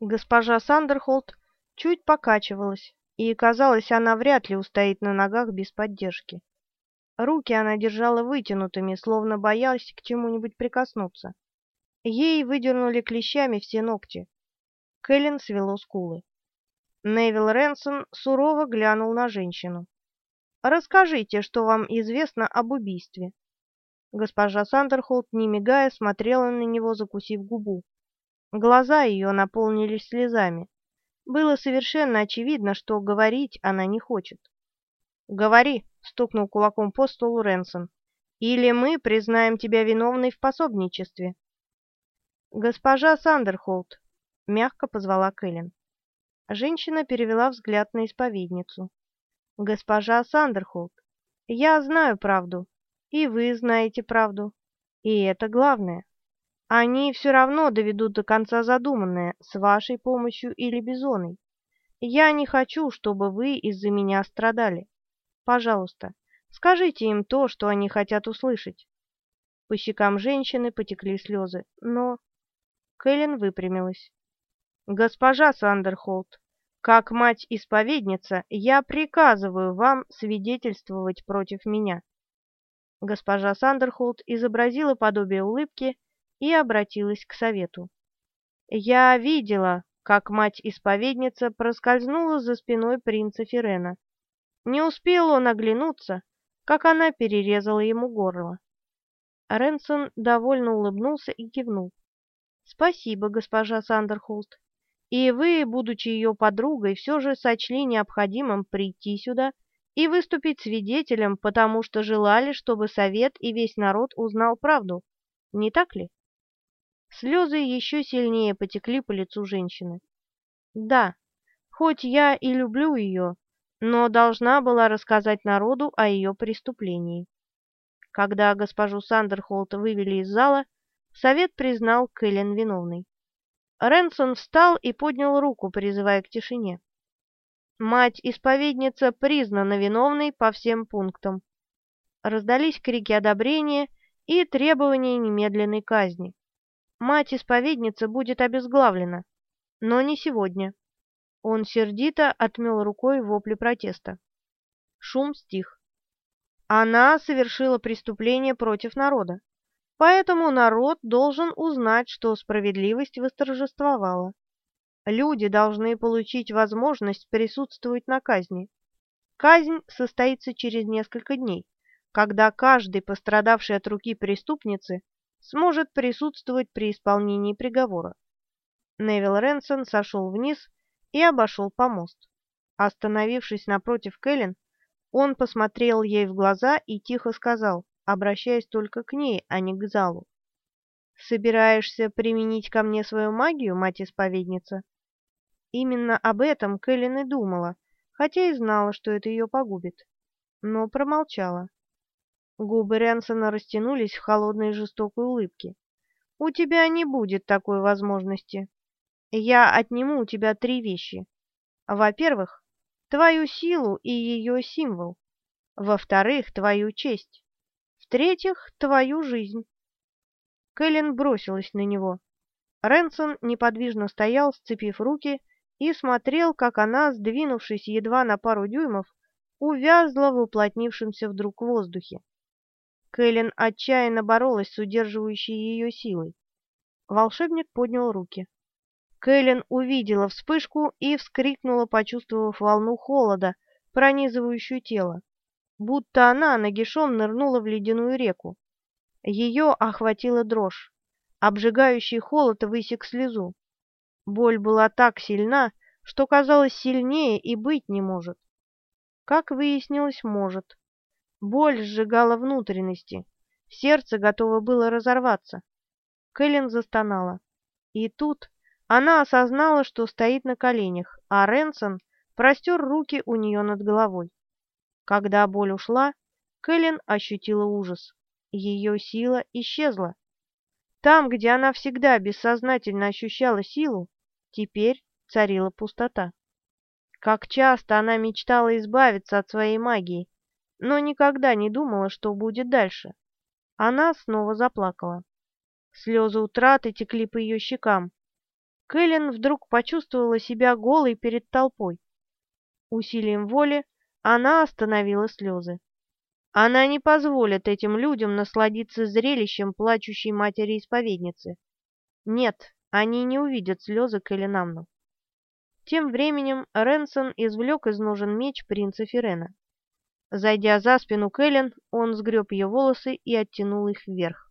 Госпожа Сандерхолд чуть покачивалась, и, казалось, она вряд ли устоит на ногах без поддержки. Руки она держала вытянутыми, словно боялась к чему-нибудь прикоснуться. Ей выдернули клещами все ногти. Кэлен свело скулы. Невил Ренсон сурово глянул на женщину. «Расскажите, что вам известно об убийстве». Госпожа Сандерхолд, не мигая, смотрела на него, закусив губу. Глаза ее наполнились слезами. Было совершенно очевидно, что говорить она не хочет. «Говори», — стукнул кулаком по столу Ренсон, — «или мы признаем тебя виновной в пособничестве». «Госпожа Сандерхолд», — мягко позвала Кэлен. Женщина перевела взгляд на исповедницу. «Госпожа Сандерхолд, я знаю правду, и вы знаете правду, и это главное. Они все равно доведут до конца задуманное, с вашей помощью или бизоной. Я не хочу, чтобы вы из-за меня страдали. Пожалуйста, скажите им то, что они хотят услышать. По щекам женщины потекли слезы, но... Кэлен выпрямилась. «Госпожа Сандерхолд, как мать-исповедница, я приказываю вам свидетельствовать против меня». Госпожа Сандерхолд изобразила подобие улыбки и обратилась к совету. «Я видела, как мать-исповедница проскользнула за спиной принца Ферена. Не успел он оглянуться, как она перерезала ему горло». Ренсон довольно улыбнулся и кивнул. «Спасибо, госпожа Сандерхолд. И вы, будучи ее подругой, все же сочли необходимым прийти сюда и выступить свидетелем, потому что желали, чтобы совет и весь народ узнал правду. Не так ли?» Слезы еще сильнее потекли по лицу женщины. Да, хоть я и люблю ее, но должна была рассказать народу о ее преступлении. Когда госпожу Сандерхолт вывели из зала, совет признал Кэлен виновной. Ренсон встал и поднял руку, призывая к тишине. Мать-исповедница признана виновной по всем пунктам. Раздались крики одобрения и требования немедленной казни. Мать-исповедница будет обезглавлена, но не сегодня. Он сердито отмел рукой вопли протеста. Шум стих. Она совершила преступление против народа, поэтому народ должен узнать, что справедливость восторжествовала. Люди должны получить возможность присутствовать на казни. Казнь состоится через несколько дней, когда каждый пострадавший от руки преступницы сможет присутствовать при исполнении приговора. Невил Ренсон сошел вниз и обошел помост. Остановившись напротив Кэлен, он посмотрел ей в глаза и тихо сказал, обращаясь только к ней, а не к залу. «Собираешься применить ко мне свою магию, мать-исповедница?» Именно об этом Кэлен и думала, хотя и знала, что это ее погубит, но промолчала. Губы Ренсона растянулись в холодной жестокой улыбке. «У тебя не будет такой возможности. Я отниму у тебя три вещи. Во-первых, твою силу и ее символ. Во-вторых, твою честь. В-третьих, твою жизнь». Кэлен бросилась на него. Ренсон неподвижно стоял, сцепив руки, и смотрел, как она, сдвинувшись едва на пару дюймов, увязла в уплотнившемся вдруг воздухе. Кэлен отчаянно боролась с удерживающей ее силой. Волшебник поднял руки. Кэлен увидела вспышку и вскрикнула, почувствовав волну холода, пронизывающую тело, будто она нагишом нырнула в ледяную реку. Ее охватила дрожь. Обжигающий холод высек слезу. Боль была так сильна, что казалось сильнее и быть не может. Как выяснилось, может. Боль сжигала внутренности. Сердце готово было разорваться. Кэлен застонала. И тут она осознала, что стоит на коленях, а Ренсон простер руки у нее над головой. Когда боль ушла, Кэлен ощутила ужас. Ее сила исчезла. Там, где она всегда бессознательно ощущала силу, теперь царила пустота. Как часто она мечтала избавиться от своей магии, но никогда не думала, что будет дальше. Она снова заплакала. Слезы утраты текли по ее щекам. Кэлен вдруг почувствовала себя голой перед толпой. Усилием воли она остановила слезы. Она не позволит этим людям насладиться зрелищем плачущей матери-исповедницы. Нет, они не увидят слезы Кэлен Тем временем Ренсон извлек из ножен меч принца Ферена. Зайдя за спину Кэлен, он сгреб ее волосы и оттянул их вверх.